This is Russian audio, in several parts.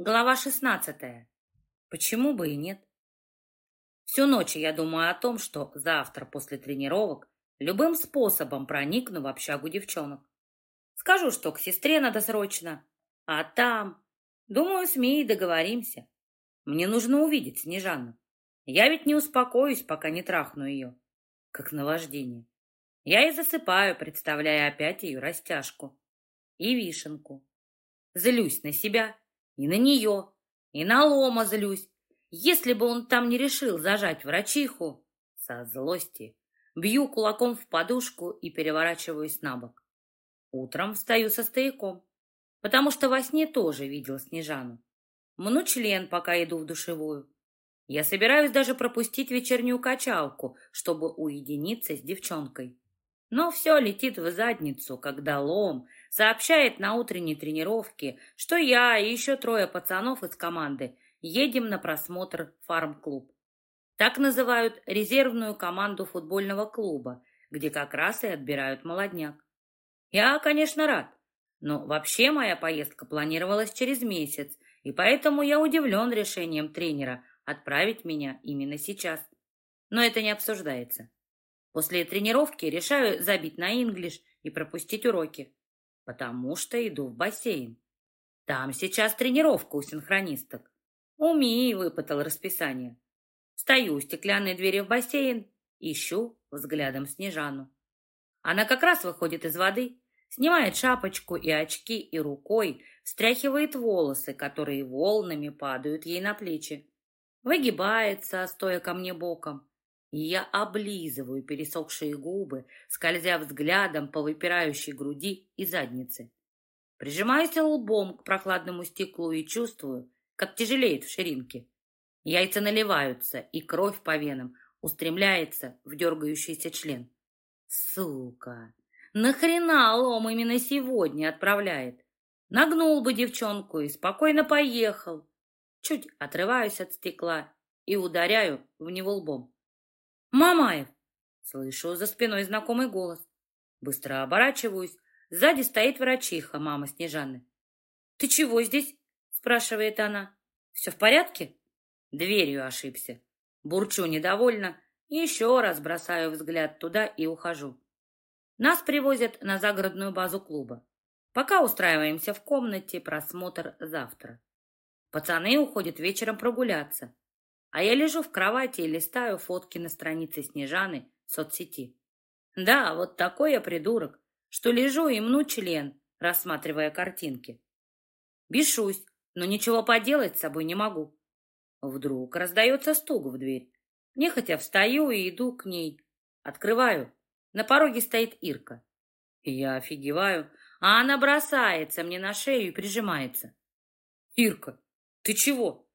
Глава шестнадцатая. Почему бы и нет? Всю ночь я думаю о том, что завтра после тренировок любым способом проникну в общагу девчонок. Скажу, что к сестре надо срочно, а там... Думаю, с Мией договоримся. Мне нужно увидеть Снежану. Я ведь не успокоюсь, пока не трахну ее. Как наваждение. Я и засыпаю, представляя опять ее растяжку. И вишенку. Злюсь на себя и на нее, и на Лома злюсь. Если бы он там не решил зажать врачиху, со злости бью кулаком в подушку и переворачиваюсь на бок. Утром встаю со стояком, потому что во сне тоже видел Снежану. Мну член, пока иду в душевую. Я собираюсь даже пропустить вечернюю качалку, чтобы уединиться с девчонкой. Но все летит в задницу, когда Лом сообщает на утренней тренировке, что я и еще трое пацанов из команды едем на просмотр фарм-клуб. Так называют резервную команду футбольного клуба, где как раз и отбирают молодняк. Я, конечно, рад, но вообще моя поездка планировалась через месяц, и поэтому я удивлен решением тренера отправить меня именно сейчас. Но это не обсуждается. После тренировки решаю забить на инглиш и пропустить уроки потому что иду в бассейн. Там сейчас тренировка у синхронисток. Уми выпытал расписание. Стою у стеклянной двери в бассейн, ищу взглядом Снежану. Она как раз выходит из воды, снимает шапочку и очки и рукой встряхивает волосы, которые волнами падают ей на плечи. Выгибается, стоя ко мне боком я облизываю пересохшие губы, скользя взглядом по выпирающей груди и заднице. Прижимаюсь лбом к прохладному стеклу и чувствую, как тяжелеет в ширинке. Яйца наливаются, и кровь по венам устремляется в дергающийся член. Сука! Нахрена лом именно сегодня отправляет? Нагнул бы девчонку и спокойно поехал. Чуть отрываюсь от стекла и ударяю в него лбом. «Мамаев!» Слышу за спиной знакомый голос. Быстро оборачиваюсь. Сзади стоит врачиха, мама Снежаны. «Ты чего здесь?» спрашивает она. «Все в порядке?» Дверью ошибся. Бурчу недовольно. Еще раз бросаю взгляд туда и ухожу. Нас привозят на загородную базу клуба. Пока устраиваемся в комнате, просмотр завтра. Пацаны уходят вечером прогуляться. А я лежу в кровати и листаю фотки на странице Снежаны в соцсети. Да, вот такой я придурок, что лежу и мну член, рассматривая картинки. Бешусь, но ничего поделать с собой не могу. Вдруг раздается стук в дверь. Нехотя встаю и иду к ней. Открываю. На пороге стоит Ирка. Я офигеваю, а она бросается мне на шею и прижимается. «Ирка, ты чего?»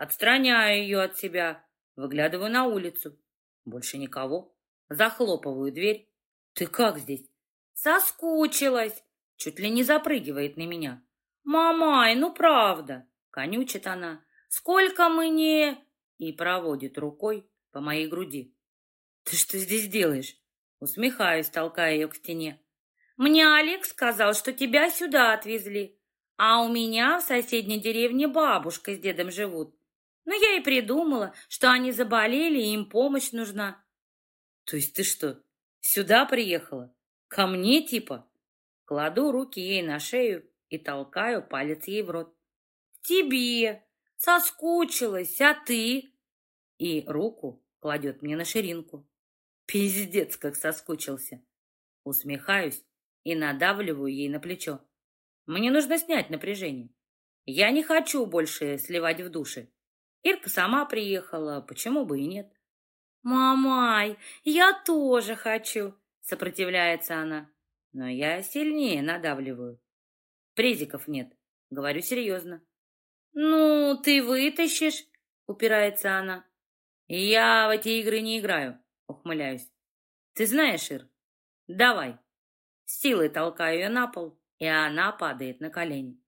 Отстраняю ее от себя, выглядываю на улицу. Больше никого. Захлопываю дверь. Ты как здесь? Соскучилась. Чуть ли не запрыгивает на меня. Мамай, ну правда. Конючит она. Сколько мы не... И проводит рукой по моей груди. Ты что здесь делаешь? Усмехаюсь, толкая ее к стене. Мне Олег сказал, что тебя сюда отвезли. А у меня в соседней деревне бабушка с дедом живут. Но я и придумала, что они заболели, и им помощь нужна. То есть ты что, сюда приехала? Ко мне типа? Кладу руки ей на шею и толкаю палец ей в рот. Тебе! Соскучилась, а ты? И руку кладет мне на ширинку. Пиздец, как соскучился. Усмехаюсь и надавливаю ей на плечо. Мне нужно снять напряжение. Я не хочу больше сливать в душе. Ирка сама приехала, почему бы и нет? «Мамай, я тоже хочу!» — сопротивляется она. Но я сильнее надавливаю. Презиков нет, говорю серьезно. «Ну, ты вытащишь!» — упирается она. «Я в эти игры не играю», — ухмыляюсь. «Ты знаешь, Ир, давай». силой толкаю ее на пол, и она падает на колени.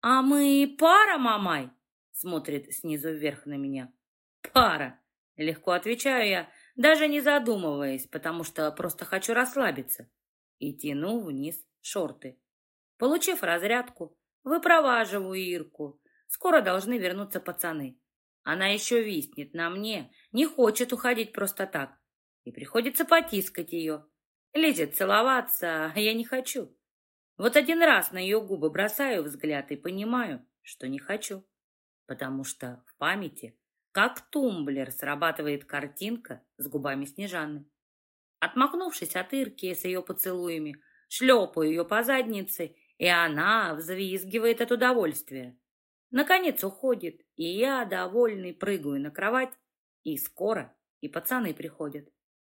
«А мы пара, мамай?» Смотрит снизу вверх на меня. «Пара!» — легко отвечаю я, даже не задумываясь, потому что просто хочу расслабиться. И тяну вниз шорты. Получив разрядку, выпроваживаю Ирку. скоро должны вернуться пацаны. Она еще виснет на мне, не хочет уходить просто так. И приходится потискать ее. Лезет целоваться, а я не хочу. Вот один раз на ее губы бросаю взгляд и понимаю, что не хочу. Потому что в памяти, как тумблер, срабатывает картинка с губами Снежаны. Отмахнувшись от Ирки с ее поцелуями, шлепаю ее по заднице, и она взвизгивает от удовольствия. Наконец уходит, и я, довольный, прыгаю на кровать, и скоро и пацаны приходят.